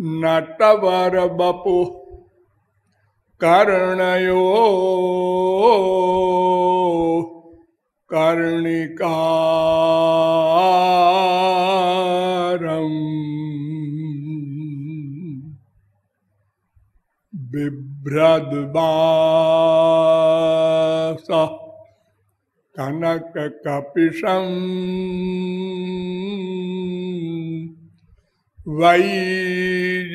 नटवर बपु कर्णयो कर्णिकारम् बिभ्रद्वास कनककपिशम्। वैजयन्ती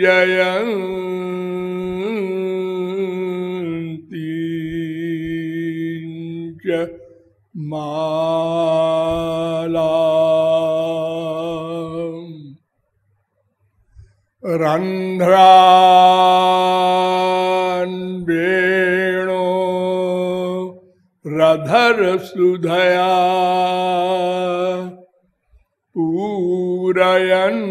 माला रन्ध्रान् रधर सुधया। पूरयन्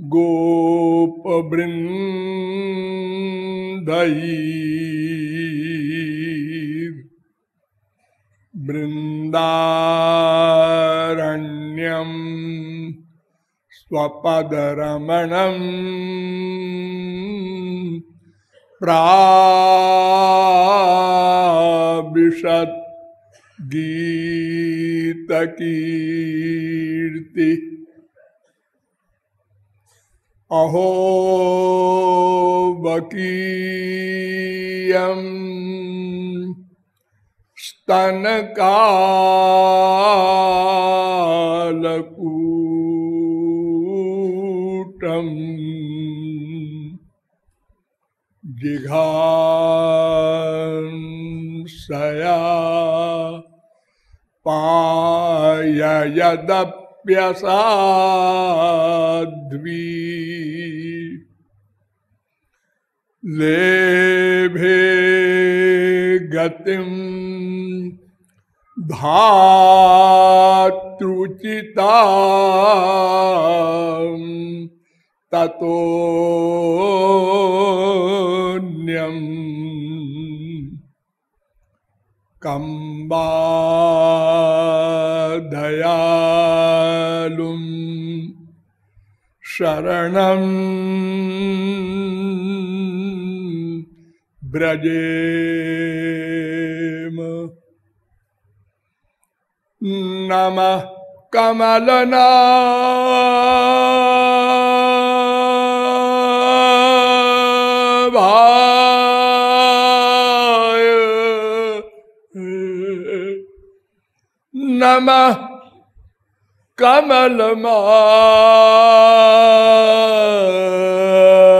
गोपबृन्दैः बृन्दारण्यम् स्वपदरमणम् प्राविशत् गीतकीर्ति। अहो बकीयम् स्तनकालकूटम् जिघांसया पाययदप्यसाध्वी। लेभे गतिम धातृचिता ततोन्यम कम्बादयालुम शरणं व्रजेम नमः कमलना नमः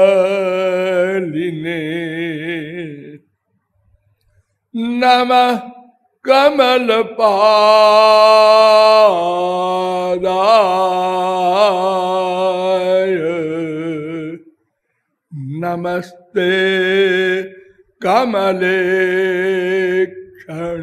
कमलमालिने नमः कमलपादाय नमस्ते कमले क्षण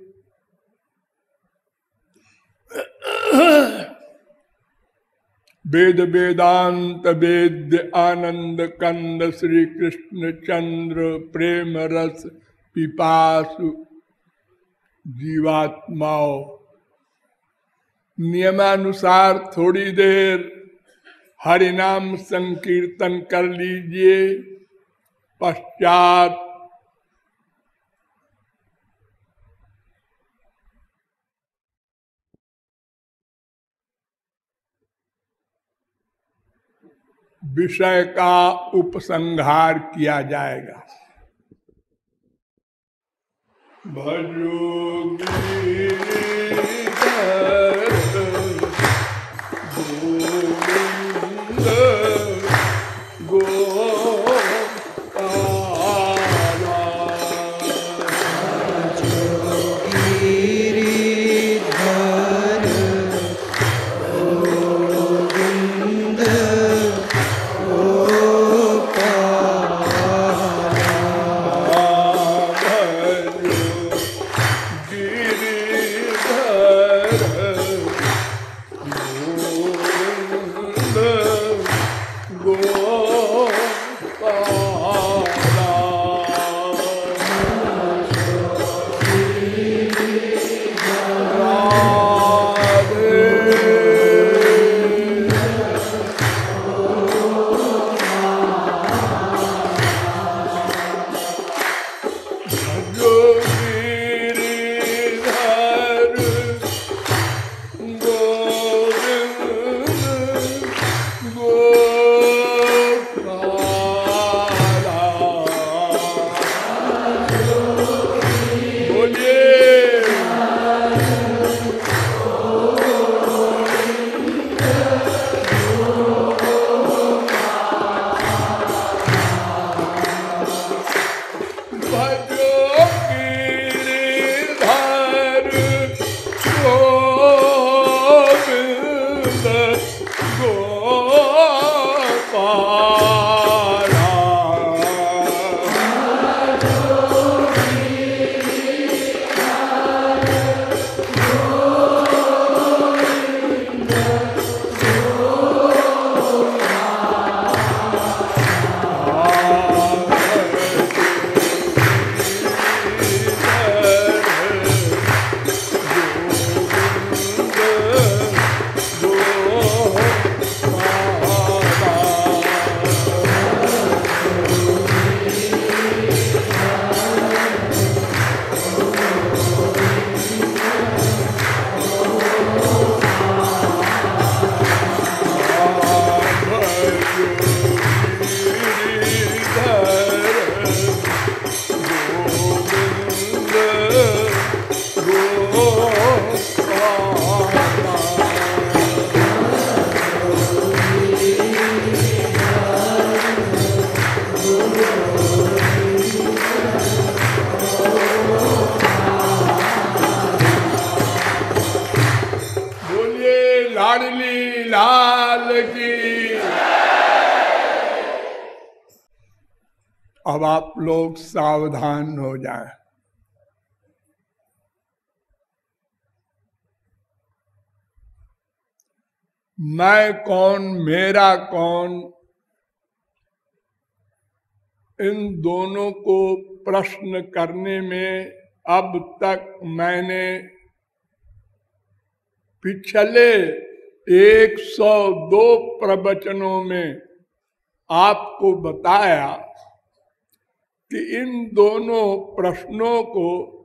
वेद वेदांत वेद आनंद कंद श्री कृष्ण चंद्र प्रेम रस पिपासु जीवात्माओं। नियमानुसार थोड़ी देर हरिनाम संकीर्तन कर लीजिए, पश्चात विषय का उपसंहार किया जाएगा। भजोगी अब आप लोग सावधान हो जाए। मैं कौन, मेरा कौन, इन दोनों को प्रश्न करने में अब तक मैंने पिछले 102 प्रवचनों में आपको बताया कि इन दोनों प्रश्नों को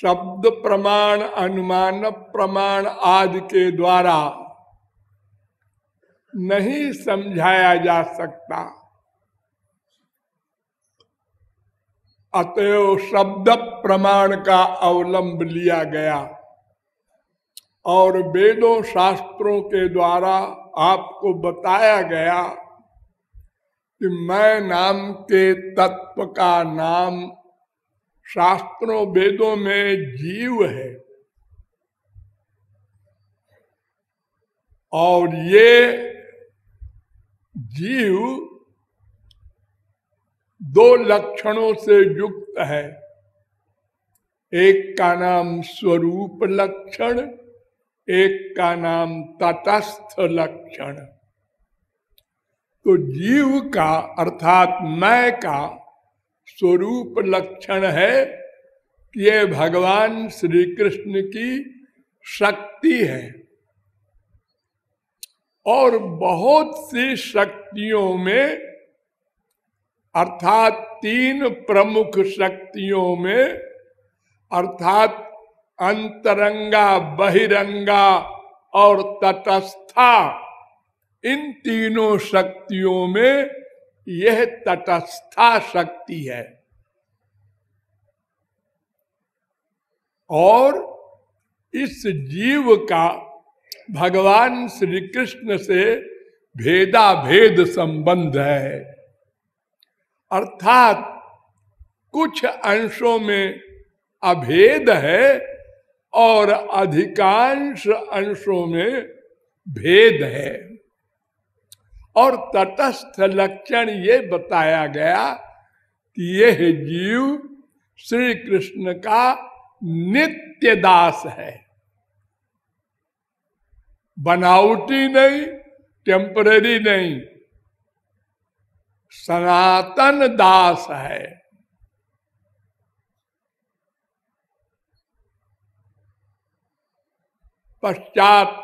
शब्द प्रमाण, अनुमान प्रमाण आदि के द्वारा नहीं समझाया जा सकता। अतएव शब्द प्रमाण का अवलंब लिया गया। और वेदों शास्त्रों के द्वारा आपको बताया गया कि मैं नाम के तत्व का नाम शास्त्रों वेदों में जीव है। और ये जीव दो लक्षणों से युक्त है। एक का नाम स्वरूप लक्षण, एक का नाम तटस्थ लक्षण। तो जीव का अर्थात मैं का स्वरूप लक्षण है कि ये भगवान श्री कृष्ण की शक्ति है। और बहुत सी शक्तियों में, अर्थात तीन प्रमुख शक्तियों में, अर्थात अंतरंगा, बहिरंगा और तटस्था इन तीनों शक्तियों में यह तटस्था शक्ति है। और इस जीव का भगवान श्री कृष्ण से भेदा भेद संबंध है। अर्थात कुछ अंशों में अभेद है और अधिकांश अंशों में भेद है। और तटस्थ लक्षण ये बताया गया कि यह जीव श्री कृष्ण का नित्य दास है। बनावटी नहीं टेम्पररी नहीं, सनातन दास है। पश्चात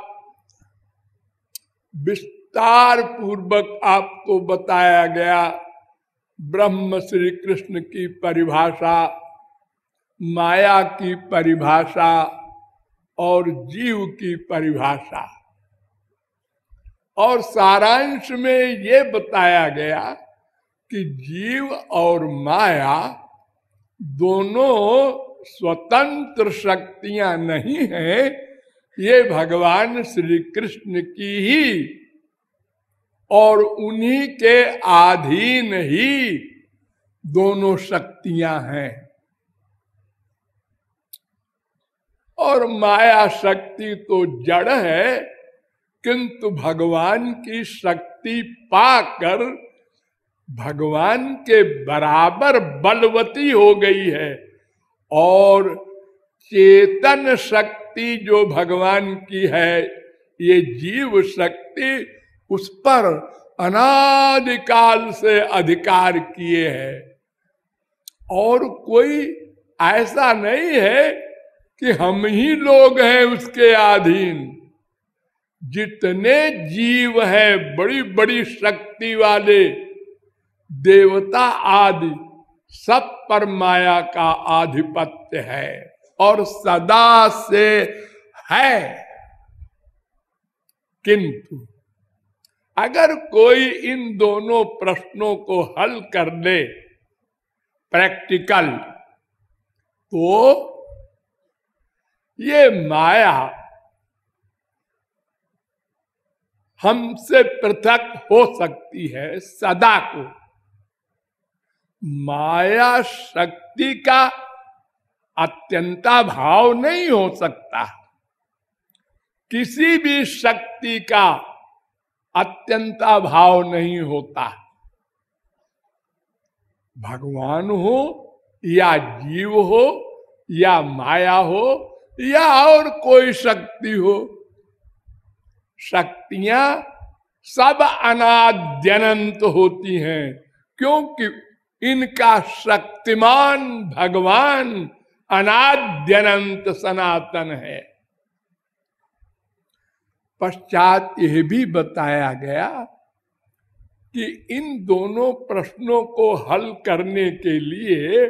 विस्तार पूर्वक आपको बताया गया ब्रह्म श्री कृष्ण की परिभाषा, माया की परिभाषा और जीव की परिभाषा। और सारांश में ये बताया गया कि जीव और माया दोनों स्वतंत्र शक्तियाँ नहीं हैं, ये भगवान श्री कृष्ण की ही और उन्हीं के अधीन ही दोनों शक्तियाँ हैं। और माया शक्ति तो जड़ है, किंतु भगवान की शक्ति पाकर भगवान के बराबर बलवती हो गई है और चेतन शक्ति जो भगवान की है, ये जीव शक्ति उस पर अनादिकाल से अधिकार किए है। और कोई ऐसा नहीं है कि हम ही लोग हैं उसके अधीन। जितने जीव हैं बड़ी बड़ी शक्ति वाले, देवता आदि, सब पर माया का आधिपत्य है और सदा से है। किंतु अगर कोई इन दोनों प्रश्नों को हल कर ले प्रैक्टिकल तो ये माया हमसे पृथक हो सकती है सदा को। माया शक्ति का अत्यंता भाव नहीं हो सकता। किसी भी शक्ति का अत्यंता भाव नहीं होता। भगवान हो, या जीव हो, या माया हो, या और कोई शक्ति हो। शक्तियाँ सब अनाद्यनंत होती हैं, क्योंकि इनका शक्तिमान भगवान अनाद्यनंत सनातन है। पश्चात यह भी बताया गया कि इन दोनों प्रश्नों को हल करने के लिए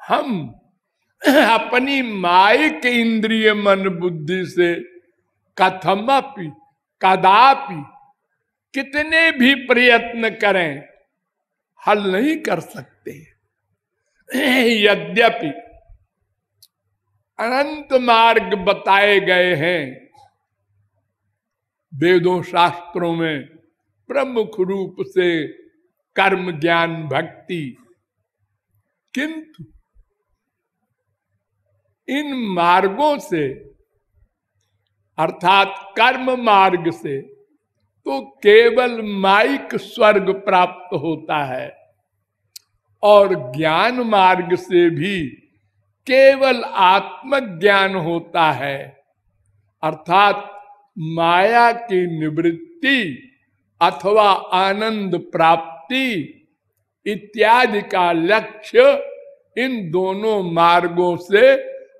हम अपनी माइक इंद्रिय मन बुद्धि से कथमपि, कदापि कितने भी प्रयत्न करें, हल नहीं कर सकते। यद्यपि अनंत मार्ग बताए गए हैं वेदों शास्त्रों में प्रमुख रूप से कर्म ज्ञान भक्ति। किंतु इन मार्गों से, अर्थात कर्म मार्ग से तो केवल माइक स्वर्ग प्राप्त होता है और ज्ञान मार्ग से भी केवल आत्मज्ञान होता है। अर्थात माया की निवृत्ति अथवा आनंद प्राप्ति इत्यादि का लक्ष्य इन दोनों मार्गों से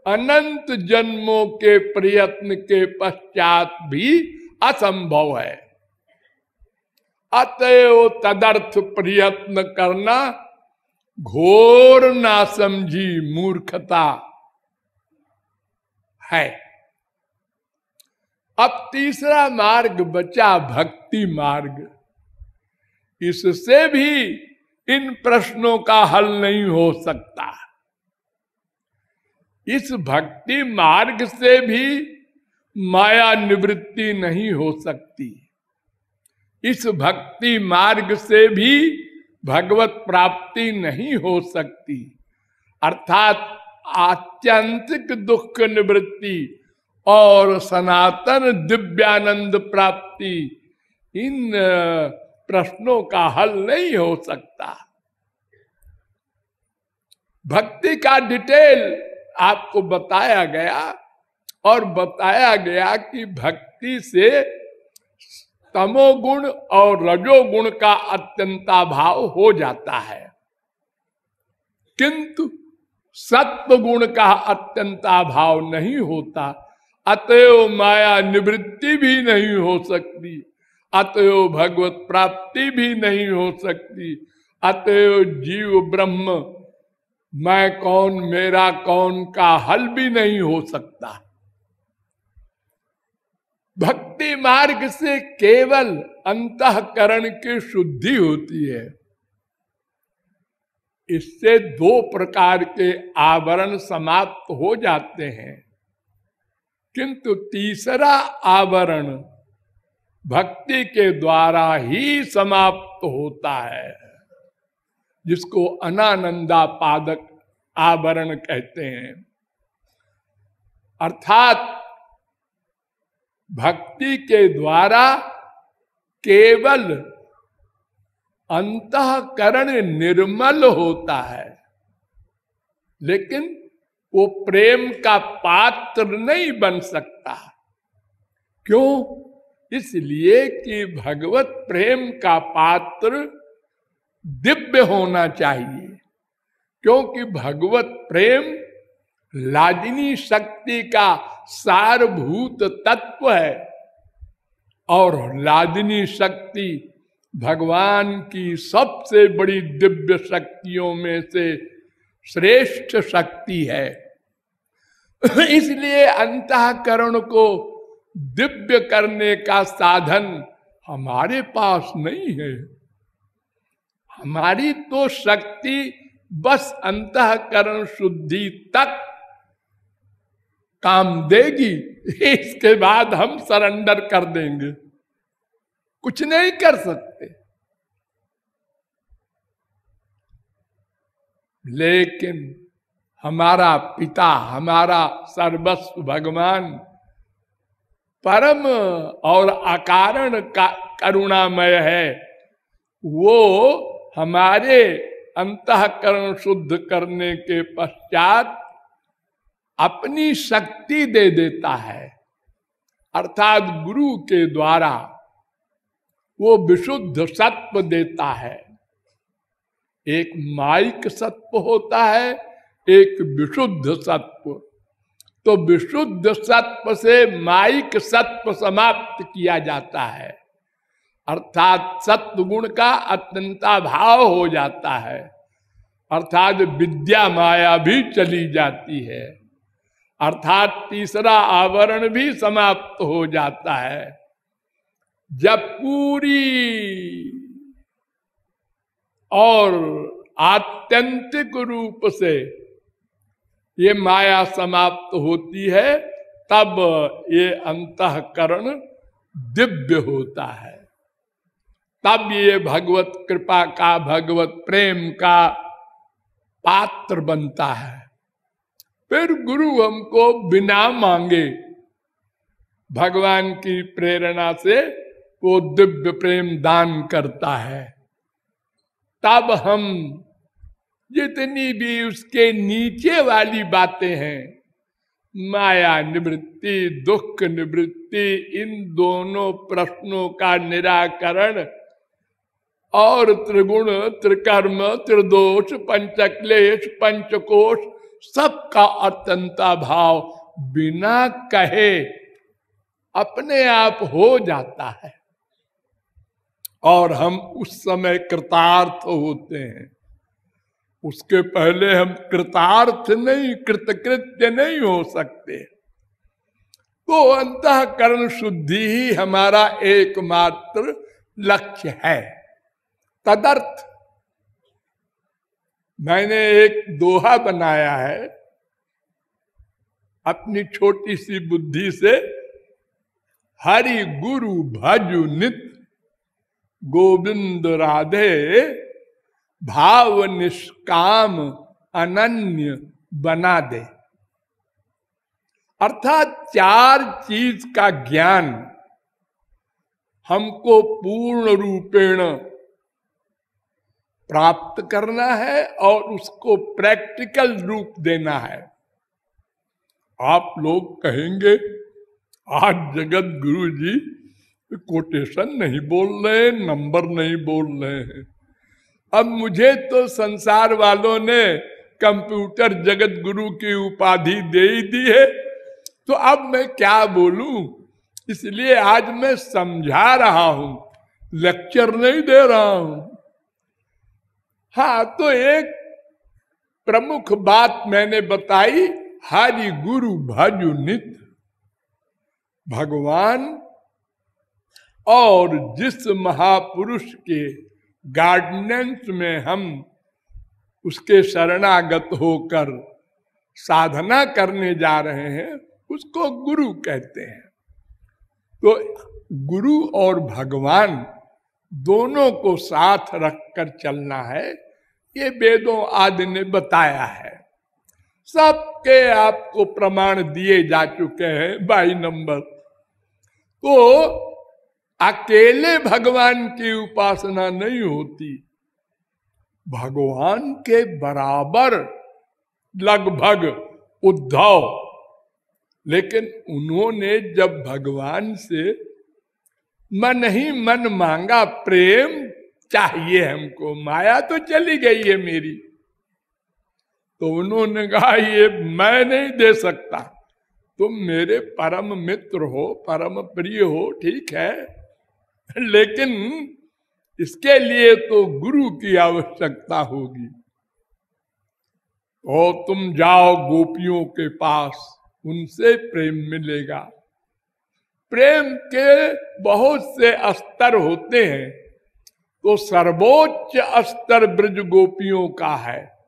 अनंत जन्मों के प्रयत्न के पश्चात भी असंभव है। अतएव तदर्थ प्रयत्न करना घोर ना समझी मूर्खता है। अब तीसरा मार्ग बचा भक्ति मार्ग। इससे भी इन प्रश्नों का हल नहीं हो सकता। इस भक्ति मार्ग से भी माया निवृत्ति नहीं हो सकती। इस भक्ति मार्ग से भी भगवत प्राप्ति नहीं हो सकती। अर्थात आत्यंतिक दुख निवृत्ति और सनातन दिव्यानंद प्राप्ति इन प्रश्नों का हल नहीं हो सकता। भक्ति का डिटेल आपको बताया गया और बताया गया कि भक्ति से तमोगुण और रजोगुण का अत्यंता भाव हो जाता है। किंतु सत्व गुण का अत्यंता भाव नहीं होता। अतएव माया निवृत्ति भी नहीं हो सकती। अतएव भगवत प्राप्ति भी नहीं हो सकती। अतएव जीव ब्रह्म, मैं कौन, मेरा कौन का हल भी नहीं हो सकता। भक्ति मार्ग से केवल अंतकरण की शुद्धि होती है। इससे दो प्रकार के आवरण समाप्त हो जाते हैं। किंतु तीसरा आवरण भक्ति के द्वारा ही समाप्त होता है, जिसको अनानंदा पादक आवरण कहते हैं। अर्थात भक्ति के द्वारा केवल अंतकरण निर्मल होता है, लेकिन वो प्रेम का पात्र नहीं बन सकता। क्यों? इसलिए कि भगवत प्रेम का पात्र दिव्य होना चाहिए, क्योंकि भगवत प्रेम लादिनी शक्ति का सारभूत तत्व है, और लादिनी शक्ति भगवान की सबसे बड़ी दिव्य शक्तियों में से श्रेष्ठ शक्ति है। इसलिए अंतकरण को दिव्य करने का साधन हमारे पास नहीं है। हमारी तो शक्ति बस अंतकरण शुद्धि तक काम देगी। इसके बाद हम सरेंडर कर देंगे। कुछ नहीं कर सकते। लेकिन हमारा पिता, हमारा सर्वस्व भगवान, परम और अकारण का करुणामय है। वो हमारे अंतकरण शुद्ध करने के पश्चात अपनी शक्ति दे देता है। अर्थात गुरु के द्वारा वो विशुद्ध सत्व देता है। एक माइक सत्व होता है, एक विशुद्ध सत्व। तो विशुद्ध सत्व से माइक सत्व समाप्त किया जाता है। अर्थात सत्व गुण का अत्यंता भाव हो जाता है। अर्थात विद्या माया भी चली जाती है। अर्थात तीसरा आवरण भी समाप्त हो जाता है। जब पूरी और आत्यंतिक रूप से ये माया समाप्त होती है, तब ये अंतकरण दिव्य होता है। तब ये भगवत कृपा का, भगवत प्रेम का पात्र बनता है। फिर गुरु हमको बिना मांगे भगवान की प्रेरणा से वो दिव्य प्रेम दान करता है। तब हम जितनी भी उसके नीचे वाली बातें हैं, माया निवृत्ति, दुख निवृत्ति, इन दोनों प्रश्नों का निराकरण और त्रिगुण, त्रिकर्म, त्रिदोष, पंचक्लेश, पंचकोश, सबका अत्यंता भाव बिना कहे अपने आप हो जाता है। और हम उस समय कृतार्थ होते हैं। उसके पहले हम कृतार्थ नहीं, कृतकृत्य नहीं हो सकते। तो अंतकरण शुद्धि ही हमारा एकमात्र लक्ष्य है। तदर्थ। मैंने एक दोहा बनाया है। अपनी छोटी सी बुद्धि से, हरि गुरु भजु नित गोविंद राधे, भाव निष्काम अनन्य बना दे। अर्थात चार चीज़ का ज्ञान हमको पूर्ण रूपेण प्राप्त करना है और उसको प्रैक्टिकल रूप देना है। आप लोग कहेंगे, आज जगत गुरु जी कोटेशन नहीं बोल रहे, नंबर नहीं बोल रहे हैं। अब मुझे तो संसार वालों ने कंप्यूटर जगत गुरु की उपाधि दे ही दी है। तो अब मैं क्या बोलूँ? इसलिए आज मैं समझा रहा हूँ, लेक्चर नहीं दे रहा हूँ। हाँ तो एक प्रमुख बात मैंने बताई हरि गुरु भजु नित भगवान और जिस महापुरुष के गार्डनेंस में हम उसके शरणागत होकर साधना करने जा रहे हैं, उसको गुरु कहते हैं। तो गुरु और भगवान दोनों को साथ रखकर चलना है, ये वेदों आदि ने बताया है। सबके आपको प्रमाण दिए जा चुके हैं बाई नंबर। तो अकेले भगवान की उपासना नहीं होती। भगवान के बराबर लगभग उद्धव। लेकिन उन्होंने जब भगवान से मन ही मन मांगा, प्रेम चाहिए हमको, माया तो चली गई है मेरी। तो उन्होंने कहा, ये मैं नहीं दे सकता। तुम मेरे परम मित्र हो, परम प्रिय हो, ठीक है? लेकिन इसके लिए तो गुरु की आवश्यकता होगी। तो तुम जाओ गोपियों के पास, उनसे प्रेम मिलेगा। प्रेम के बहुत से स्तर होते हैं तो सर्वोच्च स्तर ब्रज गोपियों का है।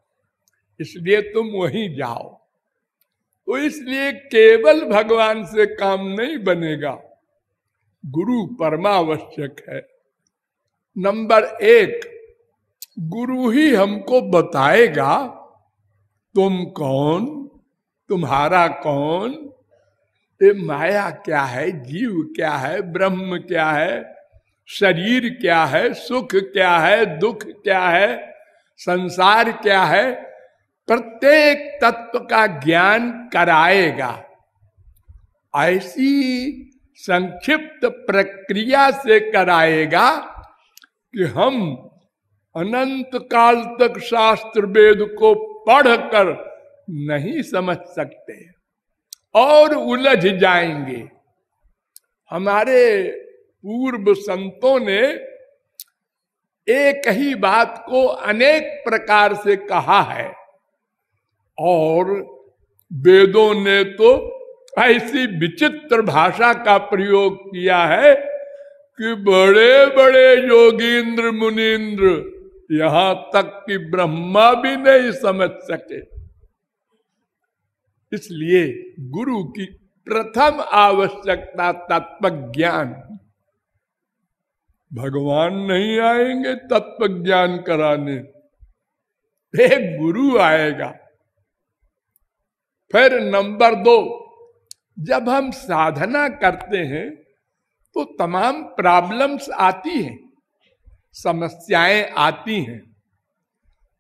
इसलिए तुम वहीं जाओ। तो इसलिए केवल भगवान से काम नहीं बनेगा। गुरु परमावश्यक है। नंबर एक, गुरु ही हमको बताएगा, तुम कौन, तुम्हारा कौन, ये माया क्या है, जीव क्या है, ब्रह्म क्या है, शरीर क्या है, सुख क्या है, दुख क्या है, संसार क्या है, प्रत्येक तत्व का ज्ञान कराएगा। ऐसी संक्षिप्त प्रक्रिया से कराएगा कि हम अनंत काल तक शास्त्र वेद को पढ़कर नहीं समझ सकते और उलझ जाएँगे। हमारे पूर्व संतों ने एक ही बात को अनेक प्रकार से कहा है और वेदों ने तो ऐसी विचित्र भाषा का प्रयोग किया है कि बड़े बड़े योगींद्र मुनीन्द्र यहाँ तक कि ब्रह्मा भी नहीं समझ सके। इसलिए गुरु की प्रथम आवश्यकता तत्व ज्ञान भगवान नहीं आएँगे तत्व ज्ञान कराने। एक गुरु आएगा, फिर नंबर दो जब हम साधना करते हैं तो तमाम प्रॉब्लम्स आती हैं, समस्याएँ आती हैं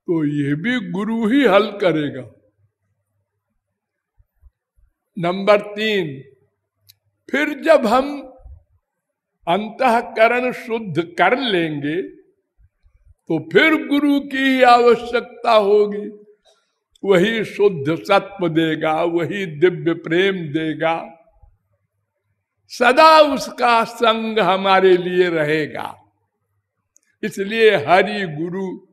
तो ये भी गुरु ही हल करेगा। नंबर तीन, फिर जब हम अंतकरण शुद्ध कर लेंगे तो फिर गुरु की आवश्यकता होगी। वही शुद्ध सत्व देगा, वही दिव्य प्रेम देगा। सदा उसका संग हमारे लिए रहेगा। इसलिए हरि गुरु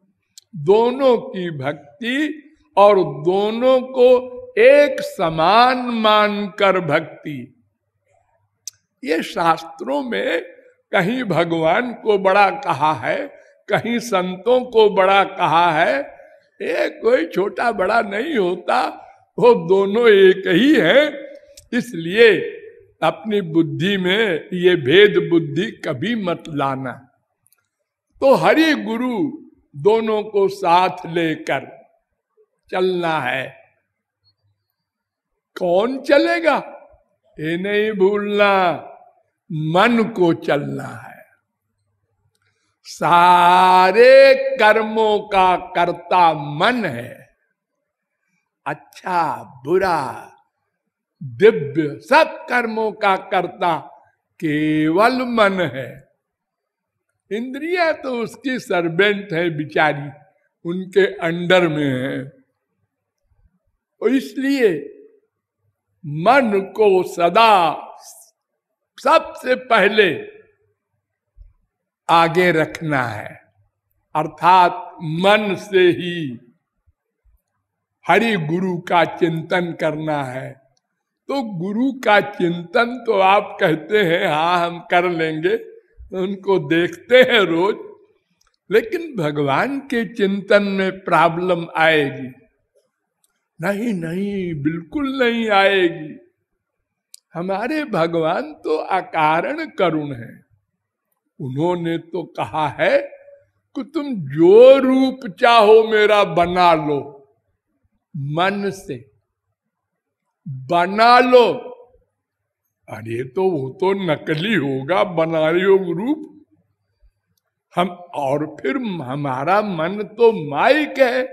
दोनों की भक्ति और दोनों को एक समान मानकर भक्ति। ये शास्त्रों में कहीं भगवान को बड़ा कहा है, कहीं संतों को बड़ा कहा है ये कोई छोटा बड़ा नहीं होता, वो दोनों एक ही है। इसलिए अपनी बुद्धि में ये भेद बुद्धि कभी मत लाना। तो हरि गुरु दोनों को साथ लेकर चलना है। कौन चलेगा? ये नहीं भूलना, मन को चलना है। सारे कर्मों का कर्ता मन है। अच्छा बुरा, दिव्य, सब कर्मों का कर्ता केवल मन है। इंद्रिया तो उसकी सर्वेंट है बिचारी, उनके अंडर में है। इसलिए मन को सदा सबसे पहले आगे रखना है। अर्थात मन से ही हरि गुरु का चिंतन करना है। तो गुरु का चिंतन तो आप कहते हैं हाँ हम कर लेंगे तो उनको देखते हैं रोज, लेकिन भगवान के चिंतन में प्रॉब्लम आएगी। नहीं नहीं, बिल्कुल नहीं आएगी। हमारे भगवान तो अकारण करुण है। उन्होंने तो कहा है कि तुम जो रूप चाहो मेरा बना लो, मन से बना लो। अरे तो वो तो नकली होगा बना रही हो रूप। हम और फिर हमारा मन तो माइक है,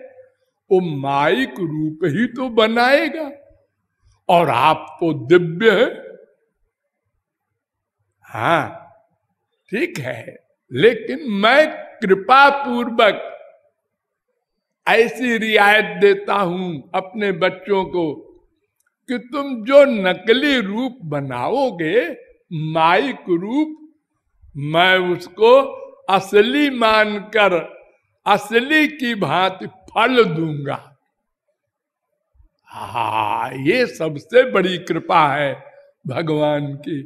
वो माइक रूप ही तो बनाएगा। और आप तो दिव्य है। हाँ ठीक है, लेकिन मैं कृपा पूर्वक ऐसी रियायत देता हूँ अपने बच्चों को कि तुम जो नकली रूप बनाओगे, माइक रूप, मैं उसको असली मानकर असली की भांति फल दूँगा। हा, ये सबसे बड़ी कृपा है भगवान की।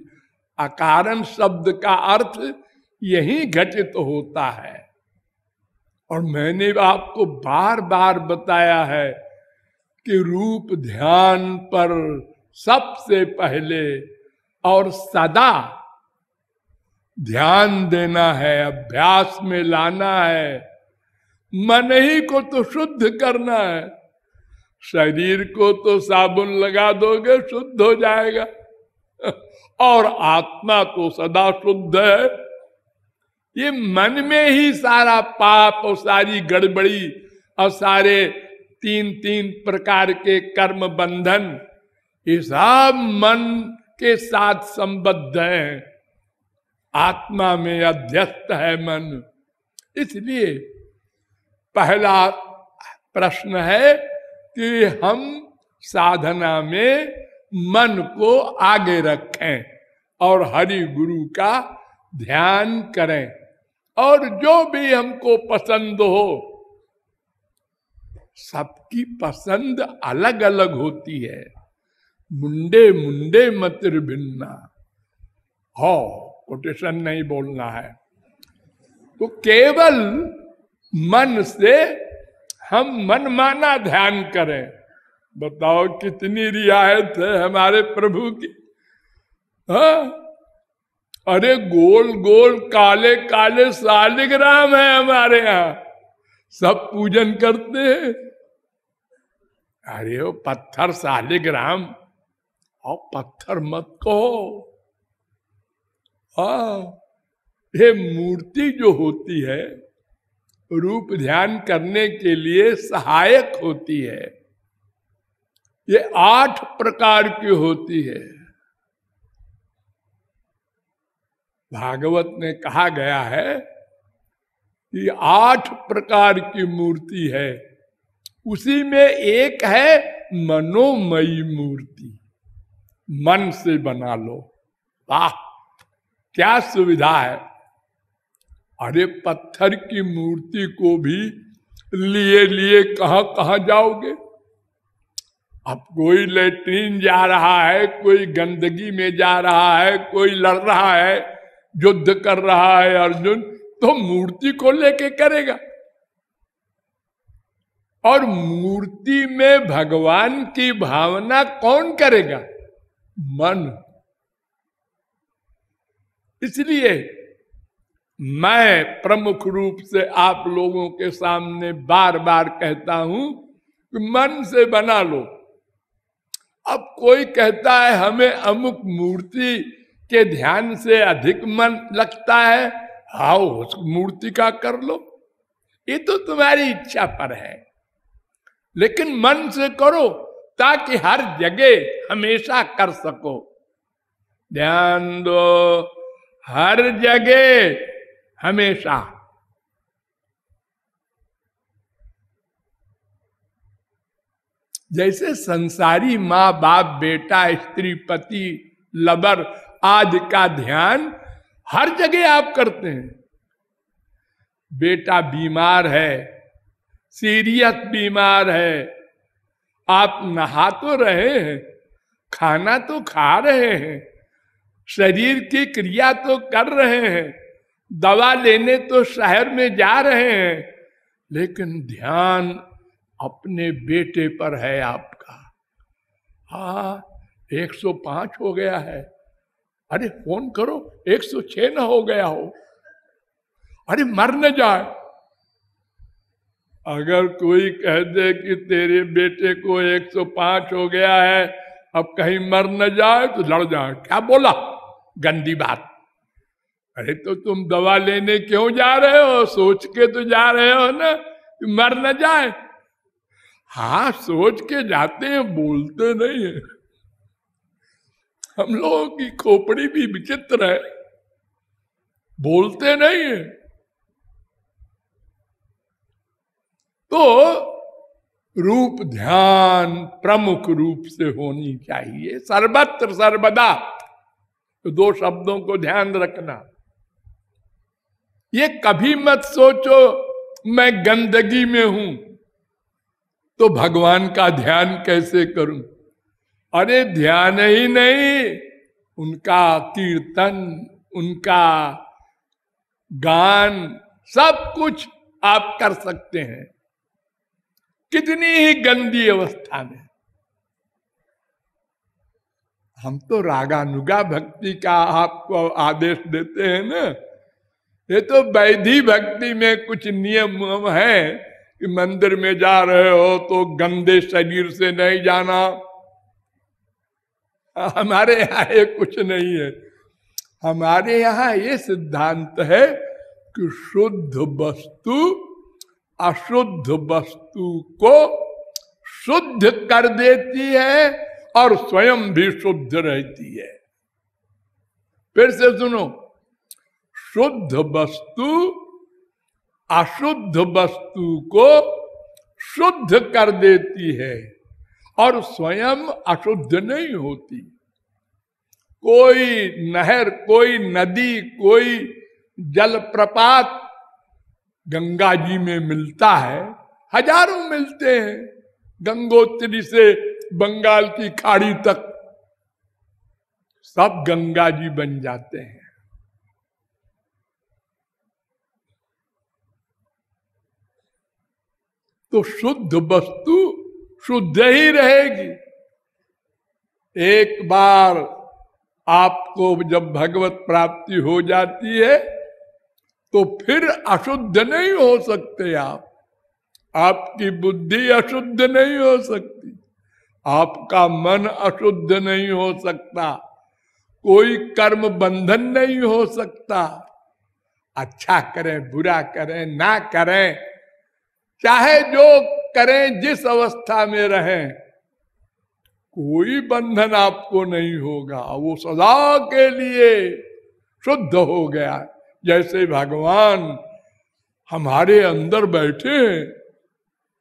अकारण शब्द का अर्थ यही घटित होता है। और मैंने आपको बार बार बताया है कि रूप ध्यान पर सबसे पहले और सदा ध्यान देना है, अभ्यास में लाना है। मन ही को तो शुद्ध करना है। शरीर को तो साबुन लगा दोगे, शुद्ध हो जाएगा। और आत्मा तो सदा शुद्ध है। ये मन में ही सारा पाप और सारी गड़बड़ी और सारे तीन तीन प्रकार के कर्म बंधन, ये सब मन के साथ संबद्ध है। आत्मा में अध्यस्त है मन। इसलिए पहला प्रश्न है कि हम साधना में मन को आगे रखें और हरि गुरु का ध्यान करें। और जो भी हमको पसंद हो, सबकी पसंद अलग अलग होती है। मुंडे मुंडे मतिर भिन्ना। हो, कोटेशन नहीं बोलना है। तो केवल मन से हम मनमाना ध्यान करें। बताओ कितनी रियायत है हमारे प्रभु की। हा? अरे गोल गोल, काले काले सालिग्राम है हमारे यहाँ। सब पूजन करते हैं। अरे वो पत्थर सालिग्राम और पत्थर मत कहो। हा, ये मूर्ति जो होती है, रूप ध्यान करने के लिए सहायक होती है। ये आठ प्रकार की होती है। भागवत में कहा गया है कि आठ प्रकार की मूर्ति है। उसी में एक है मनोमयी मूर्ति। मन से बना लो। वाह, क्या सुविधा है। अरे, पत्थर की मूर्ति को भी लिए लिए कहा कहा जाओगे? अब कोई लेट्रीन जा रहा है, कोई गंदगी में जा रहा है, कोई लड़ रहा है, युद्ध कर रहा है अर्जुन तो मूर्ति को लेके करेगा। और मूर्ति में भगवान की भावना कौन करेगा? मन। इसलिए मैं प्रमुख रूप से आप लोगों के सामने बार बार कहता हूँ कि मन से बना लो। अब कोई कहता है हमें अमुक मूर्ति के ध्यान से अधिक मन लगता है, आओ उस मूर्ति का कर लो। ये तो तुम्हारी इच्छा पर है। लेकिन मन से करो ताकि हर जगह हमेशा कर सको। ध्यान दो, हर जगह हमेशा। जैसे संसारी माँ बाप, बेटा, स्त्री, पति, लबर आदि का ध्यान हर जगह आप करते हैं। बेटा बीमार है, सीरियस बीमार है, आप नहा तो रहे हैं, खाना तो खा रहे हैं, शरीर की क्रिया तो कर रहे हैं, दवा लेने तो शहर में जा रहे हैं, लेकिन ध्यान अपने बेटे पर है आपका। हा 105 हो गया है। अरे, फ़ोन करो 106 न हो गया हो। अरे, मर न जाए। अगर कोई कह दे कि तेरे बेटे को 105 हो गया है, अब कहीं मर न जाए तो लड़ जाए। क्या बोला? गंदी बात। अरे तो तुम दवा लेने क्यों जा रहे हो? सोच के तो जा रहे हो ना मर न जाए। हाँ सोच के जाते हैं, बोलते नहीं है। हम लोगों की खोपड़ी भी विचित्र है। बोलते नहीं है। तो रूप ध्यान प्रमुख रूप से होनी चाहिए, सर्वत्र, सर्वदा। तो दो शब्दों को ध्यान रखना। ये कभी मत सोचो, मैं गंदगी में हूँ। तो भगवान का ध्यान कैसे करूँ? अरे ध्यान ही नहीं, उनका कीर्तन, उनका गान, सब कुछ आप कर सकते हैं। कितनी ही गंदी अवस्था में। हम तो रागानुगा भक्ति का आपको आदेश देते हैं ना। ये तो वैधि भक्ति में कुछ नियम है। मंदिर में जा रहे हो तो गंदे शरीर से नहीं जाना। हमारे यहाँ ये कुछ नहीं है। हमारे यहाँ ये सिद्धांत है कि शुद्ध वस्तु, अशुद्ध वस्तु को शुद्ध कर देती है और स्वयं भी शुद्ध रहती है। फिर से सुनो, शुद्ध वस्तु अशुद्ध वस्तु को शुद्ध कर देती है और स्वयं अशुद्ध नहीं होती। कोई नहर, कोई नदी, कोई जलप्रपात गंगा जी में मिलता है, हज़ारों मिलते हैं, गंगोत्री से बंगाल की खाड़ी तक सब गंगा जी बन जाते हैं। तो शुद्ध वस्तु शुद्ध ही रहेगी। एक बार आपको जब भगवत प्राप्ति हो जाती है तो फिर अशुद्ध नहीं हो सकते आप। आपकी बुद्धि अशुद्ध नहीं हो सकती। आपका मन अशुद्ध नहीं हो सकता। कोई कर्म बंधन नहीं हो सकता। अच्छा करें, बुरा करें, ना करें चाहे जो करें, जिस अवस्था में रहें, कोई बंधन आपको नहीं होगा। वो सदा के लिए शुद्ध हो गया। जैसे भगवान हमारे अंदर बैठे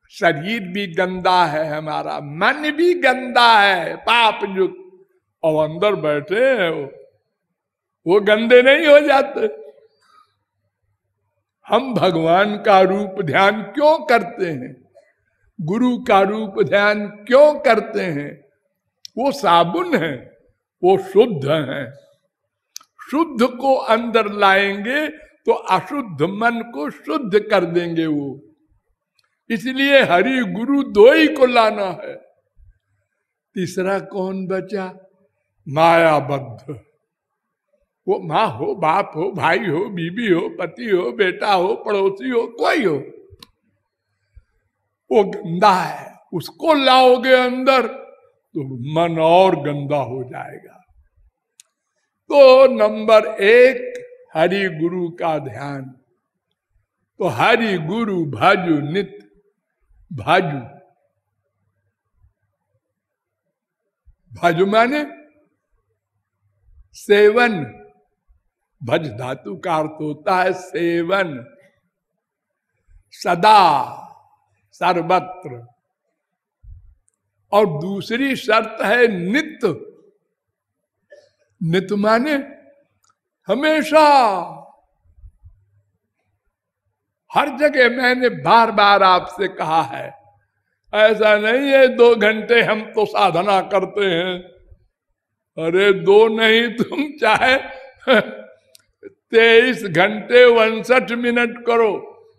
शरीर भी गंदा है, हमारा मन भी गंदा है, पाप युक्त। और अंदर बैठे वो गंदे नहीं हो जाते। हम भगवान का रूप ध्यान क्यों करते हैं? गुरु का रूप ध्यान क्यों करते हैं? वो साबुन है, वो शुद्ध है। शुद्ध को अंदर लाएँगे तो अशुद्ध मन को शुद्ध कर देंगे वो। इसलिए हरि गुरु दो ही को लाना है। तीसरा कौन बचा? मायाबद्ध। वो माँ हो, बाप हो, भाई हो, बीबी हो, पति हो, बेटा हो, पड़ोसी हो, कोई हो। वो गंदा है, उसको लाओगे अंदर तो मन और गंदा हो जाएगा। तो नंबर एक, हरि गुरु का ध्यान। तो हरि गुरु भाजु नित भाजु। भाजु माने? सेवन। भज धातु का अर्थ होता है सेवन। सदा सर्वत्र। और दूसरी शर्त है नित्य नित्य माने हमेशा। हर जगह मैंने बार बार आपसे कहा है, ऐसा नहीं है दो घंटे हम तो साधना करते हैं। अरे दो नहीं, तुम चाहे। तेईस घंटे उनसठ मिनट करो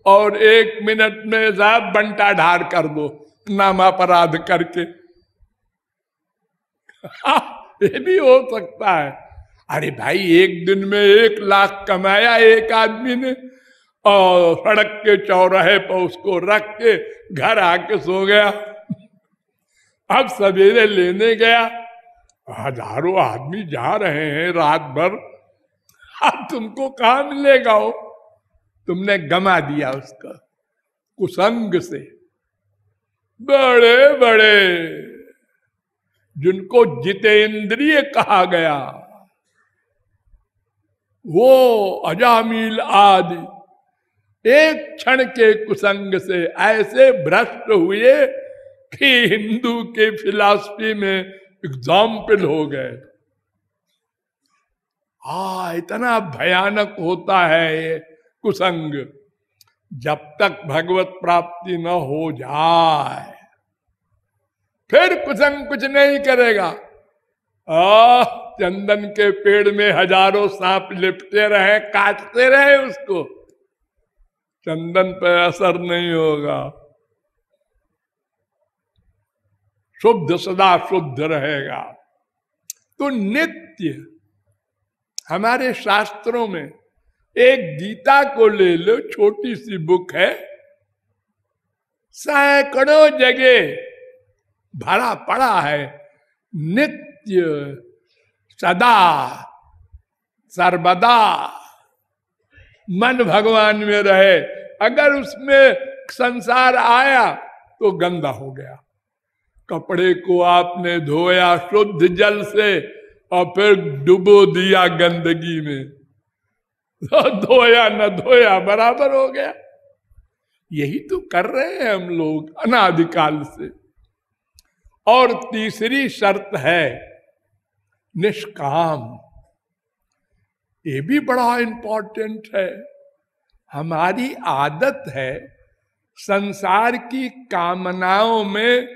और एक मिनट में साहब बंटा ढार कर दो, नाम अपराध करके। ये भी हो सकता है। अरे भाई, एक दिन में एक लाख कमाया एक आदमी ने और सड़क के चौराहे पर उसको रख के घर आके सो गया। अब सवेरे लेने गया। हज़ारों आदमी जा रहे हैं रात भर। तुमको कहा मिलेगा वो तुमने गमा दिया उसका कुसंग से। बड़े बड़े जिनको जितेंद्रिय कहा गया, वो अजामिल आदि एक क्षण के कुसंग से ऐसे भ्रष्ट हुए कि हिंदू के फिलॉसफी में एग्ज़ाम्पल हो गए। आ, इतना भयानक होता है ये कुसंग। जब तक भगवत प्राप्ति न हो जाए, फिर कुसंग कुछ नहीं करेगा। आ, चंदन के पेड़ में हज़ारों सांप लिपटे रहे, काटते रहे उसको। चंदन पर असर नहीं होगा। शुद्ध सदा शुद्ध रहेगा। तो नित्य हमारे शास्त्रों में एक गीता को ले लो, छोटी सी बुक है। सैकड़ों जगह भरा पड़ा है। नित्य सदा, सर्वदा मन भगवान में रहे। अगर उसमें संसार आया तो गंदा हो गया। कपड़े को आपने धोया शुद्ध जल से और फिर डुबो दिया गंदगी में। धोया, न धोया, बराबर हो गया। यही तो कर रहे हैं हम लोग अनादिकाल से। और तीसरी शर्त है निष्काम। ये भी बड़ा इंपॉर्टेंट है। हमारी आदत है संसार की कामनाओं में,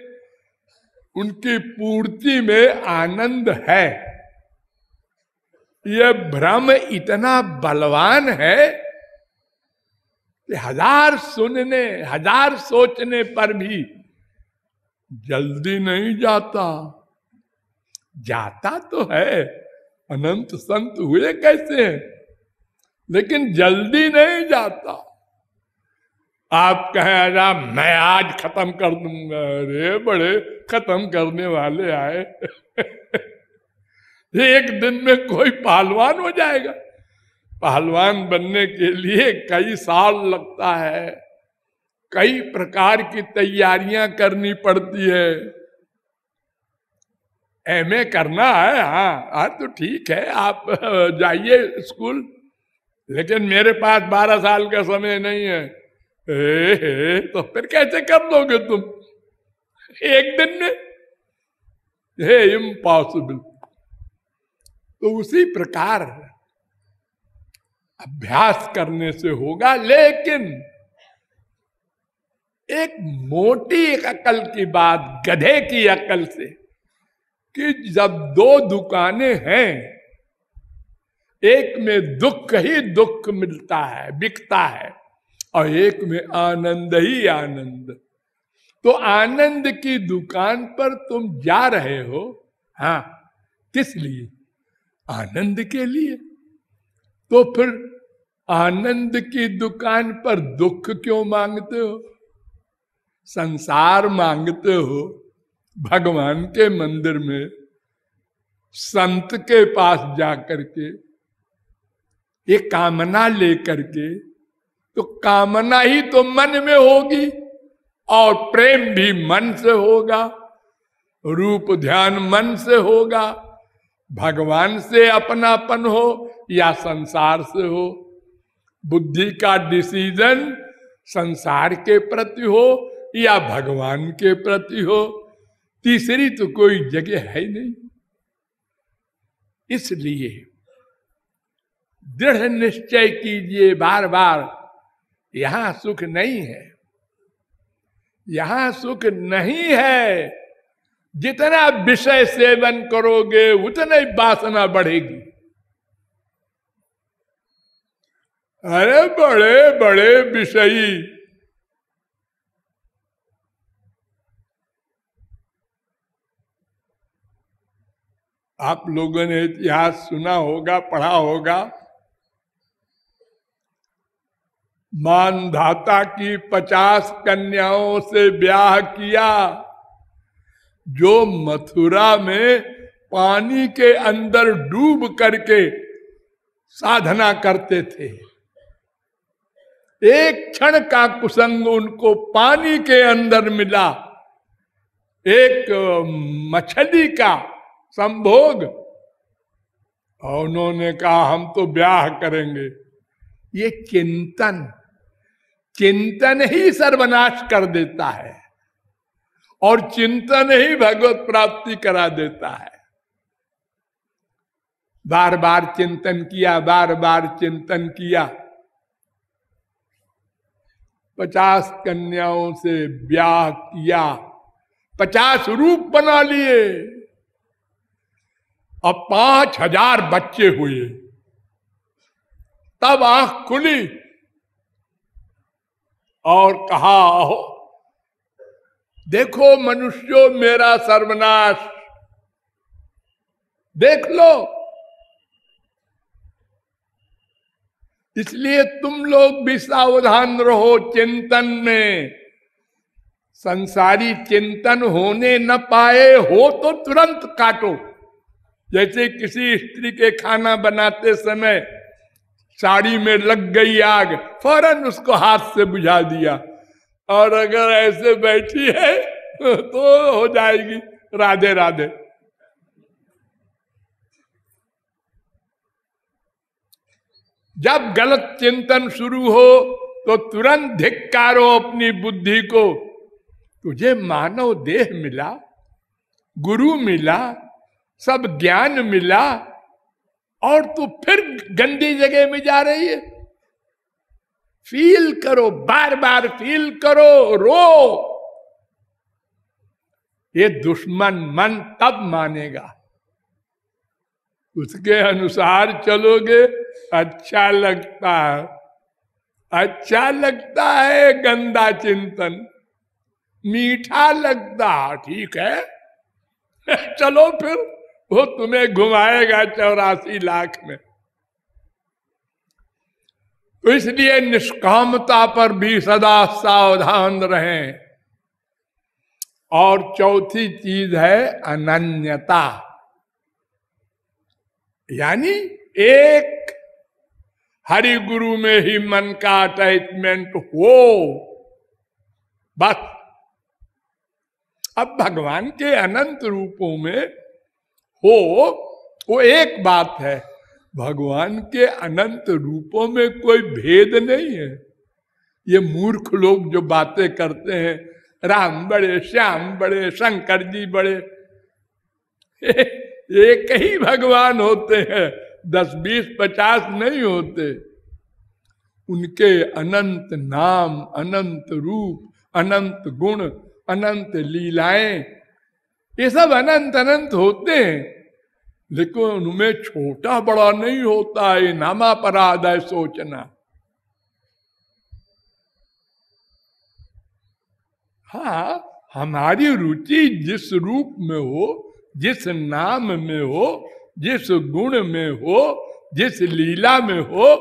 उनकी पूर्ति में आनंद है। यह भ्रम इतना बलवान है कि हज़ार सुनने, हज़ार सोचने पर भी जल्दी नहीं जाता। जाता तो है, अनंत संत हुए कैसे हैं? लेकिन जल्दी नहीं जाता। आप कहें अजा मैं आज खत्म कर दूँगा। अरे, बड़े खत्म करने वाले आए। एक दिन में कोई पहलवान हो जाएगा। पहलवान बनने के लिए कई साल लगता है। कई प्रकार की तैयारियाँ करनी पड़ती है। एमए करना है हाँ हाँ तो ठीक है आप जाइए स्कूल। लेकिन मेरे पास बारह साल का समय नहीं है। ए, ए, तो फिर कैसे कर दोगे तुम? एक दिन में? हे इम्पॉसिबल तो उसी प्रकार अभ्यास करने से होगा, लेकिन एक मोटी अकल की बात, गधे की अकल से, कि जब दो दुकानें हैं, एक में दुख ही दुख मिलता है, बिकता है, और एक में आनंद ही आनंद। तो आनंद की दुकान पर तुम जा रहे हो हाँ किस लिए? आनंद के लिए। तो फिर आनंद की दुकान पर दुख क्यों मांगते हो? संसार मांगते हो भगवान के मंदिर में संत के पास जाकर के, ये कामना लेकर के तो कामना ही तो मन में होगी और प्रेम भी मन से होगा, रूप ध्यान मन से होगा भगवान से अपनापन हो या संसार से हो? बुद्धि का डिसीज़न संसार के प्रति हो या भगवान के प्रति हो? तीसरी तो कोई जगह है ही नहीं। इसलिए दृढ़ निश्चय कीजिए बार बार यहाँ सुख नहीं है। यहाँ सुख नहीं है। जितना विषय सेवन करोगे, उतना ही वासना बढ़ेगी। अरे बड़े बड़े विषयी। आप लोगों ने इतिहास सुना होगा, पढ़ा होगा। मानधाता की पचास कन्याओं से ब्याह किया। जो मथुरा में पानी के अंदर डूब करके साधना करते थे। एक क्षण का कुसंग उनको पानी के अंदर मिला। एक मछली का संभोग। और उन्होंने कहा, हम तो ब्याह करेंगे। ये चिंतन चिंतन ही सर्वनाश कर देता है। और चिंतन ही भगवत प्राप्ति करा देता है। बार बार चिंतन किया बार बार चिंतन किया। पचास कन्याओं से ब्याह किया, पचास रूप बना लिए। अब पाँच हज़ार बच्चे हुए। तब आँख खुली और कहा देखो मनुष्यो मेरा सर्वनाश। देख लो। इसलिए तुम लोग भी सावधान रहो चिंतन में। संसारी चिंतन होने न पाए हो तो तुरंत काटो। जैसे किसी स्त्री के खाना बनाते समय साड़ी में लग गई आग, फ़ौरन उसको हाथ से बुझा दिया। और अगर ऐसे बैठी है तो हो जाएगी। राधे राधे। जब गलत चिंतन शुरू हो तो तुरंत धिक्कारो अपनी बुद्धि को। तुझे मानव देह मिला, गुरु मिला, सब ज्ञान मिला, और तू फिर गंदी जगह में जा रही है। फील करो बार बार फील करो, रो। ये दुश्मन मन तब मानेगा। उसके अनुसार चलोगे अच्छा लगता है। अच्छा लगता है गंदा चिंतन। मीठा लगता, ठीक है। चलो फिर, वो तुम्हें घुमाएगा चौरासी लाख में। तो इसलिए निष्कामता पर भी सदा सावधान रहें। और चौथी चीज़ है अनन्यता। यानी एक हरि गुरु में ही मन का अटैचमेंट हो, बस। अब भगवान के अनंत रूपों में हो, वो एक बात है। भगवान के अनंत रूपों में कोई भेद नहीं है। ये मूर्ख लोग जो बातें करते हैं, राम बड़े, श्याम बड़े, शंकर जी बड़े, एक ही भगवान होते हैं, दस, बीस, पचास नहीं होते। उनके अनंत नाम, अनंत रूप, अनंत गुण, अनंत लीलाएँ, ये सब अनंत अनंत होते हैं। लेकिन उनमें छोटा बड़ा नहीं होता है नामापराध है सोचना। हाँ हमारी रुचि जिस रूप में हो, जिस नाम में हो, जिस गुण में हो, जिस लीला में हो,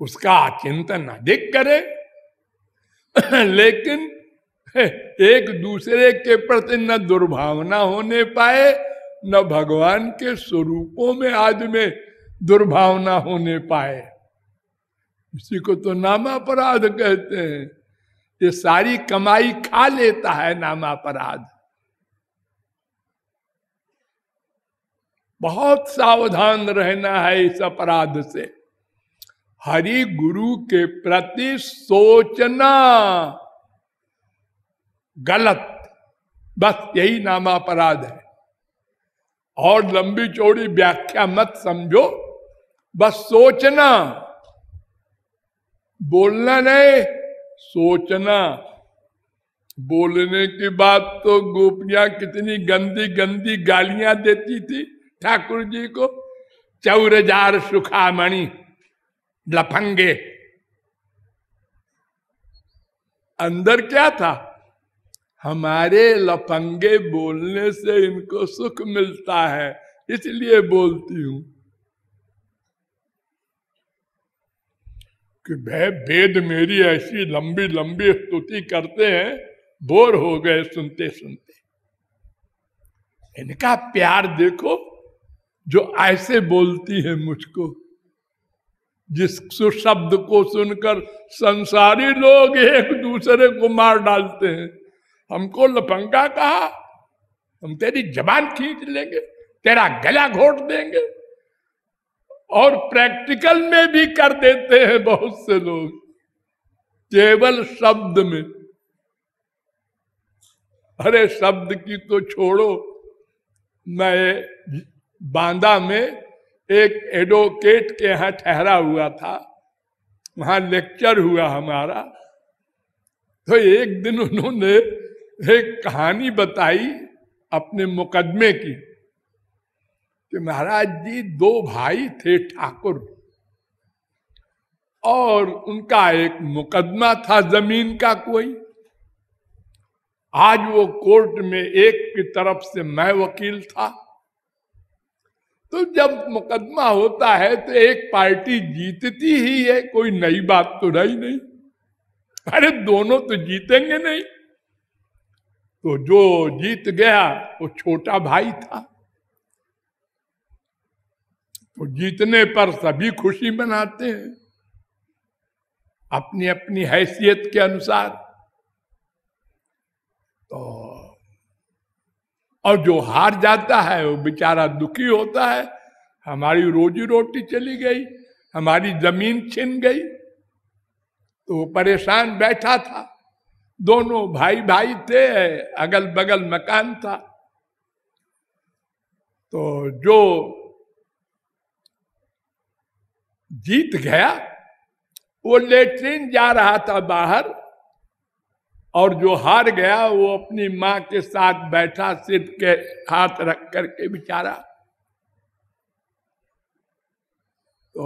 उसका चिंतन अधिक करे। लेकिन एक दूसरे के प्रति न दुर्भावना होने पाए न भगवान के स्वरूपों में आज में दुर्भावना होने पाए। इसी को तो नामापराध कहते हैं। ये सारी कमाई खा लेता है नामापराध। बहुत सावधान रहना है इस अपराध से। हरि गुरु के प्रति सोचना गलत। बस यही नामापराध है। और लंबी चौड़ी व्याख्या मत समझो। बस सोचना। बोलना नहीं, सोचना। बोलने की बात तो गोपियाँ कितनी गंदी गंदी गालियाँ देती थी ठाकुर जी को। चौरजार सुखामणि, लफंगे। अंदर क्या था? हमारे लफंगे बोलने से इनको सुख मिलता है, इसलिए बोलती हूँ। कि भाई वेद मेरी ऐसी लंबी लंबी स्तुति करते हैं, बोर हो गए सुनते सुनते। इनका प्यार देखो, जो ऐसे बोलती है मुझको, जिस शब्द को सुनकर संसारी लोग एक दूसरे को मार डालते हैं। हमको लपंगा कहा, हम तेरी जबान खींच लेंगे, तेरा गला घोट देंगे। और प्रैक्टिकल में भी कर देते हैं बहुत से लोग, केवल शब्द में। अरे शब्द की तो छोड़ो, मैं बांदा में एक एडवोकेट के यहाँ ठहरा हुआ था, वहाँ लेक्चर हुआ हमारा। तो एक दिन उन्होंने एक कहानी बताई अपने मुकदमे की कि महाराज जी दो भाई थे ठाकुर और उनका एक मुकदमा था ज़मीन का कोई। आज वो कोर्ट में एक की तरफ़ से मैं वकील था। तो जब मुकदमा होता है तो एक पार्टी जीतती ही है, कोई नई बात तो रही नहीं। अरे दोनों तो जीतेंगे नहीं। तो जो जीत गया, वो छोटा भाई था। तो जीतने पर सभी खुशी मनाते हैं। अपनी अपनी हैसियत के अनुसार। तो और जो हार जाता है, वो बेचारा दुखी होता है। हमारी रोजी रोटी चली गई, हमारी ज़मीन छिन गई। तो वो परेशान बैठा था। दोनों भाई भाई थे अगल बगल मकान था। तो जो जीत गया, वो लेटरिन जा रहा था बाहर, और जो हार गया, वो अपनी माँ के साथ बैठा, सिर के हाथ रख करके बिचारा। तो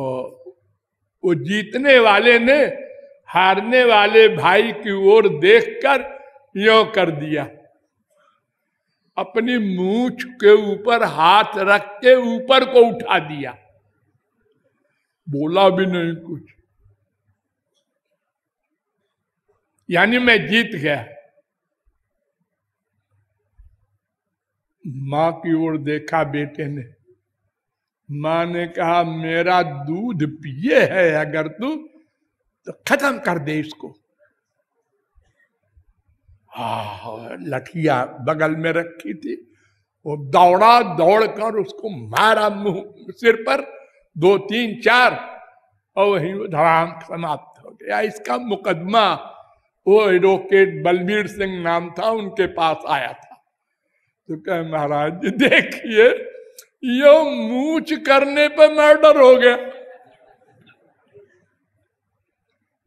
वो जीतने वाले ने हारने वाले भाई की ओर देखकर यो कर दिया। अपनी मूछ के ऊपर हाथ रख के ऊपर को उठा दिया। बोला भी नहीं कुछ। यानी मैं जीत गया। माँ की ओर देखा बेटे ने। माँ ने कहा, मेरा दूध पिए है अगर तू तो खत्म कर दे इसको। लठिया बगल में रखी थी। वो दौड़ा दौड़कर उसको मारा मुँह, सिर पर। दो, तीन, चार, और वही धड़ाम समाप्त हो गया। इसका मुकदमा वो एडवोकेट बलबीर सिंह नाम था, उनके पास आया था। तो कह, महाराज देखिए, यो मूछ करने पर मर्डर हो गया।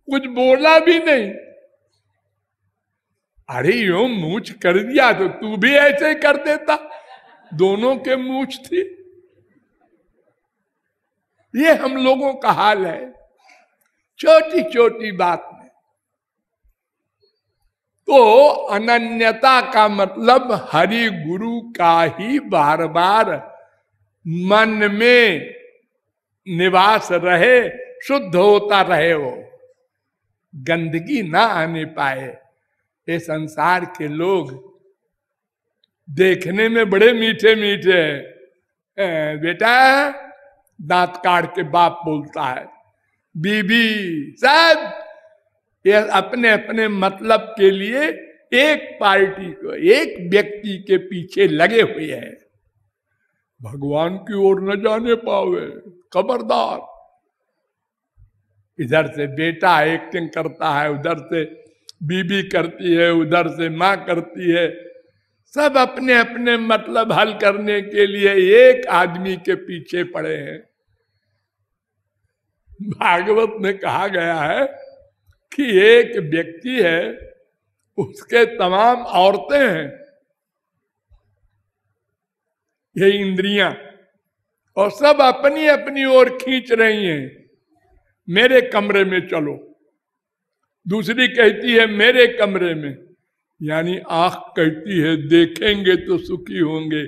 कुछ बोला भी नहीं। अरे, यो मूछ कर दिया तो तू भी ऐसे कर देता। दोनों के मूछ थी। ये हम लोगों का हाल है। छोटी छोटी बात में तो अनन्यता का मतलब हरि गुरु का ही बार बार मन में निवास रहे, शुद्ध होता रहे वो। गंदगी ना आने पाए, ये संसार के लोग देखने में बड़े मीठे मीठे हैं। बेटा, दांत काट के बाप बोलता है, बीबी सब ये अपने अपने मतलब के लिए एक पार्टी को, एक व्यक्ति के पीछे लगे हुए हैं। भगवान की ओर न जाने पावे, खबरदार। इधर से बेटा एक्टिंग करता है, उधर से बीबी करती है, उधर से माँ करती है। सब अपने अपने मतलब हल करने के लिए एक आदमी के पीछे पड़े हैं। भागवत में कहा गया है कि एक व्यक्ति है, उसके तमाम औरतें हैं। ये इंद्रियाँ और सब अपनी अपनी ओर खींच रही हैं। मेरे कमरे में चलो। दूसरी कहती है, मेरे कमरे में। यानी आँख कहती है, देखेंगे तो सुखी होंगे।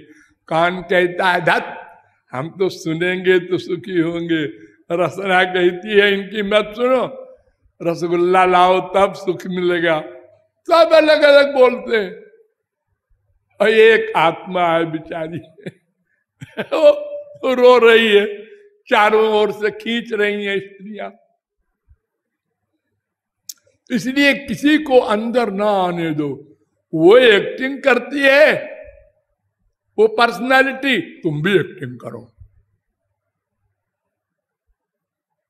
कान कहता है, धत, हम तो सुनेंगे तो सुखी होंगे। रसना कहती है इनकी, मत सुनो। रसगुल्ला लाओ, तब सुख मिलेगा। सब अलग अलग बोलते हैं। और एक आत्मा है बिचारी। वो रो रही है। चारों ओर से खींच रही है स्त्रियाँ। इसलिए किसी को अंदर ना आने दो। वो एक्टिंग करती है, वो पर्सनालिटी तुम भी एक्टिंग करो।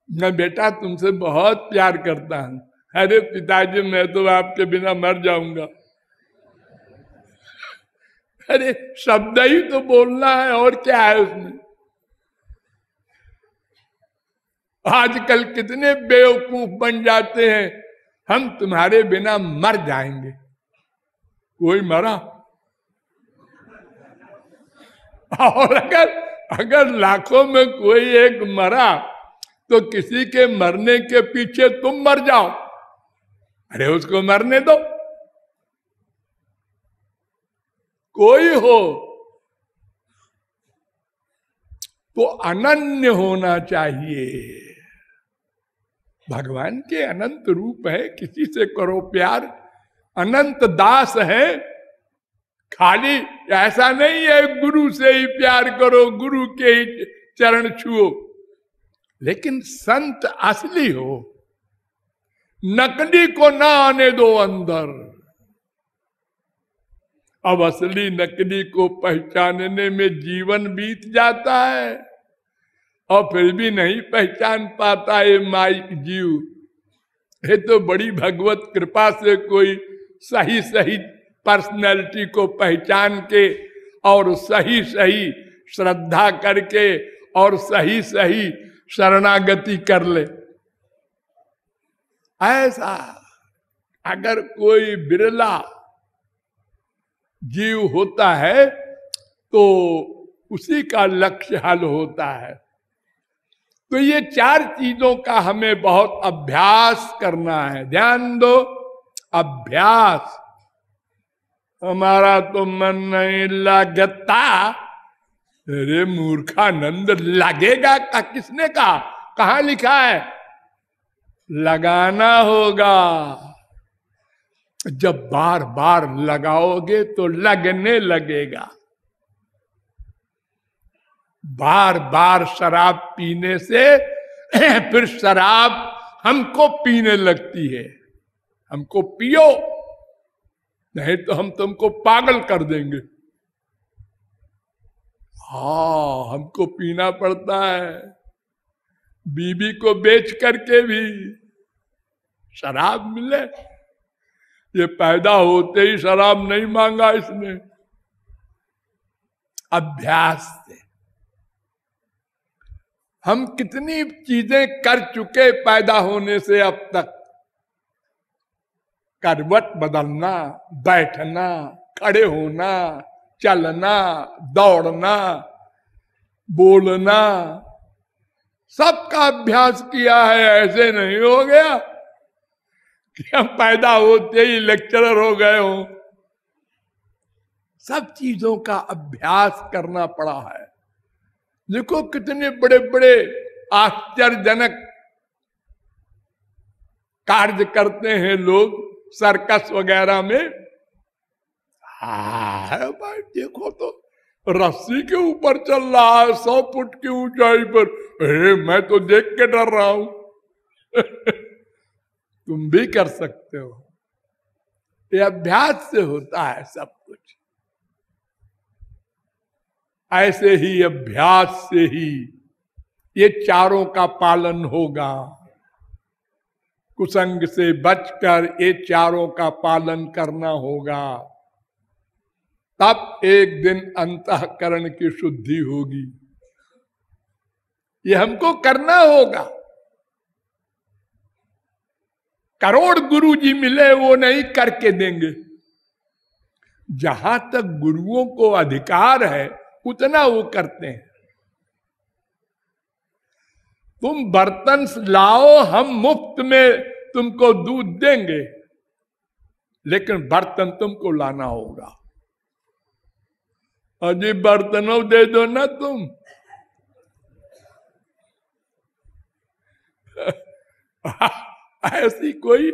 मैं बेटा तुमसे बहुत प्यार करता हूँ। अरे पिताजी, मैं तो आपके बिना मर जाऊँगा। अरे शब्द ही तो बोलना है, और क्या है उसमें? आजकल कितने बेवकूफ़ बन जाते हैं। हम तुम्हारे बिना मर जाएँगे। कोई मरा? और अगर अगर लाखों में कोई एक मरा तो किसी के मरने के पीछे तुम मर जाओ। अरे उसको मरने दो। कोई हो तो अनन्य होना चाहिए। भगवान के अनंत रूप है, किसी से करो प्यार। अनंत दास है, खाली, ऐसा नहीं है, गुरु से ही प्यार करो, गुरु के ही चरण छुओ। लेकिन संत असली हो। नकली को ना आने दो अंदर। अब असली नकली को पहचानने में जीवन बीत जाता है। और फिर भी नहीं पहचान पाता ये माइक जीव। ये तो बड़ी भगवत कृपा से कोई सही सही पर्सनैलिटी को पहचान के और सही सही श्रद्धा करके और सही सही शरणागति कर ले। ऐसा अगर कोई बिरला जीव होता है तो उसी का लक्ष्य हल होता है। तो ये चार चीज़ों का हमें बहुत अभ्यास करना है। ध्यान दो, अभ्यास। हमारा तो मन नहीं लगता। अरे मूर्खानंद, लगेगा का? किसने कहा? कहा लिखा है? लगाना होगा। जब बार बार लगाओगे तो लगने लगेगा। बार बार शराब पीने से फिर शराब हमको पीने लगती है। हमको पियो, नहीं तो हम तुमको पागल कर देंगे। हा, हमको पीना पड़ता है। बीबी को बेच करके भी शराब मिले। ये पैदा होते ही शराब नहीं मांगा इसने। अभ्यास से। हम कितनी चीज़ें कर चुके पैदा होने से अब तक। करवट बदलना, बैठना, खड़े होना, चलना, दौड़ना, बोलना, सबका अभ्यास किया है, ऐसे नहीं हो गया कि हम पैदा होते ही लेक्चरर हो गए हो। सब चीज़ों का अभ्यास करना पड़ा है। देखो कितने बड़े बड़े आश्चर्यजनक कार्य करते हैं लोग सर्कस वगैरह में। हाँ भाई, देखो तो रस्सी के ऊपर चल रहा है, सौ फुट की ऊंचाई पर। अरे, मैं तो देख के डर रहा हूँ। तुम भी कर सकते हो। ये अभ्यास से होता है सब कुछ। ऐसे ही अभ्यास से ही ये चारों का पालन होगा। कुसंग से बचकर ये चारों का पालन करना होगा। तब एक दिन अंतकरण की शुद्धि होगी। ये हमको करना होगा। करोड़ गुरु जी मिले वो नहीं करके देंगे। जहाँ तक गुरुओं को अधिकार है उतना वो करते हैं। तुम बर्तन लाओ, हम मुफ़्त में तुमको दूध देंगे। लेकिन बर्तन तुमको लाना होगा। अजी बर्तनों दे दो ना तुम। ऐसी कोई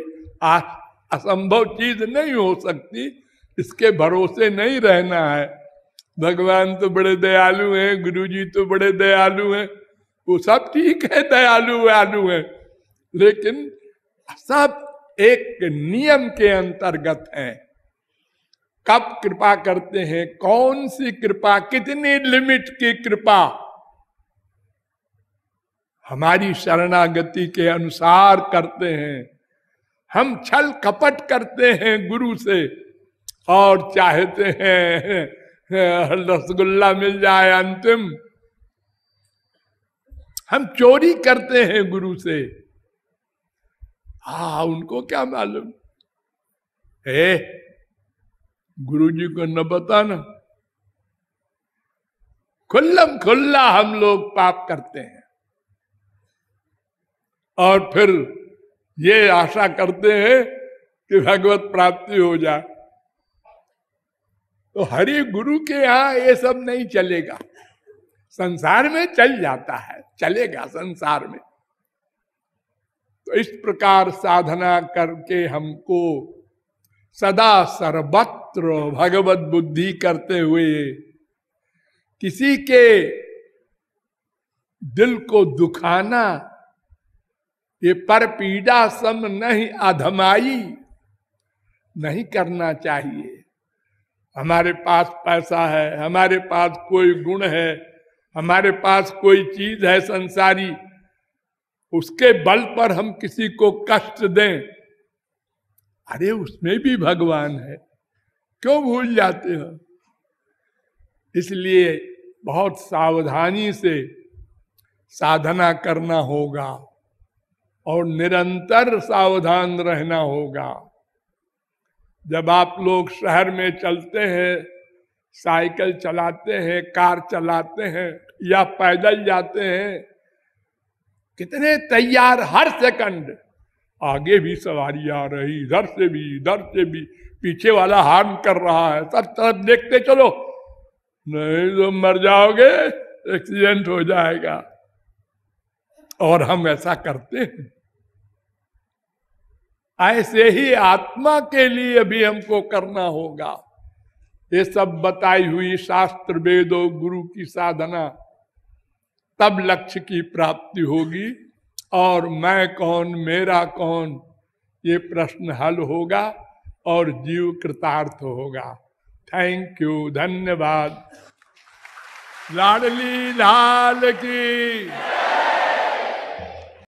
असंभव चीज़ नहीं हो सकती। इसके भरोसे नहीं रहना है। भगवान तो बड़े दयालु हैं गुरु जी तो बड़े दयालु हैं। वो सब ठीक है, दयालु वयालु है। लेकिन सब एक नियम के अंतर्गत है। कब कृपा करते हैं, कौन सी कृपा, कितनी लिमिट की कृपा? हमारी शरणागति के अनुसार करते हैं। हम छल कपट करते हैं गुरु से और चाहते हैं रसगुल्ला मिल जाए अंतिम। हम चोरी करते हैं गुरु से। हा, उनको क्या मालूम? हे गुरु जी को न बताना। खुल्लम खुल्ला हम लोग पाप करते हैं। और फिर ये आशा करते हैं कि भगवत प्राप्ति हो जाए। तो हरि गुरु के यहाँ ये सब नहीं चलेगा। संसार में चल जाता है, चलेगा संसार में। तो इस प्रकार साधना करके हमको सदा सर्वत्र भगवत बुद्धि करते हुए किसी के दिल को दुखाना, ये पर पीड़ा सम नहीं, अधमाई नहीं करना चाहिए। हमारे पास पैसा है, हमारे पास कोई गुण है, हमारे पास कोई चीज़ है संसारी, उसके बल पर हम किसी को कष्ट दें। अरे उसमें भी भगवान है। क्यों भूल जाते हो? इसलिए बहुत सावधानी से साधना करना होगा और निरंतर सावधान रहना होगा। जब आप लोग शहर में चलते हैं, साइकिल चलाते हैं, कार चलाते हैं या पैदल जाते हैं, कितने तैयार हर सेकंड। आगे भी सवारी आ रही, इधर से भी, इधर से भी, पीछे वाला हार्म कर रहा है, सब तरफ़ देखते चलो। नहीं तो मर जाओगे, एक्सीडेंट हो जाएगा। और हम ऐसा करते हैं। ऐसे ही आत्मा के लिए भी हमको करना होगा। ये सब बताई हुई शास्त्र वेदो, गुरु की साधना, तब लक्ष्य की प्राप्ति होगी। और मैं कौन, मेरा कौन, ये प्रश्न हल होगा और जीव कृतार्थ होगा। थैंक यू धन्यवाद। लाडली लाल की।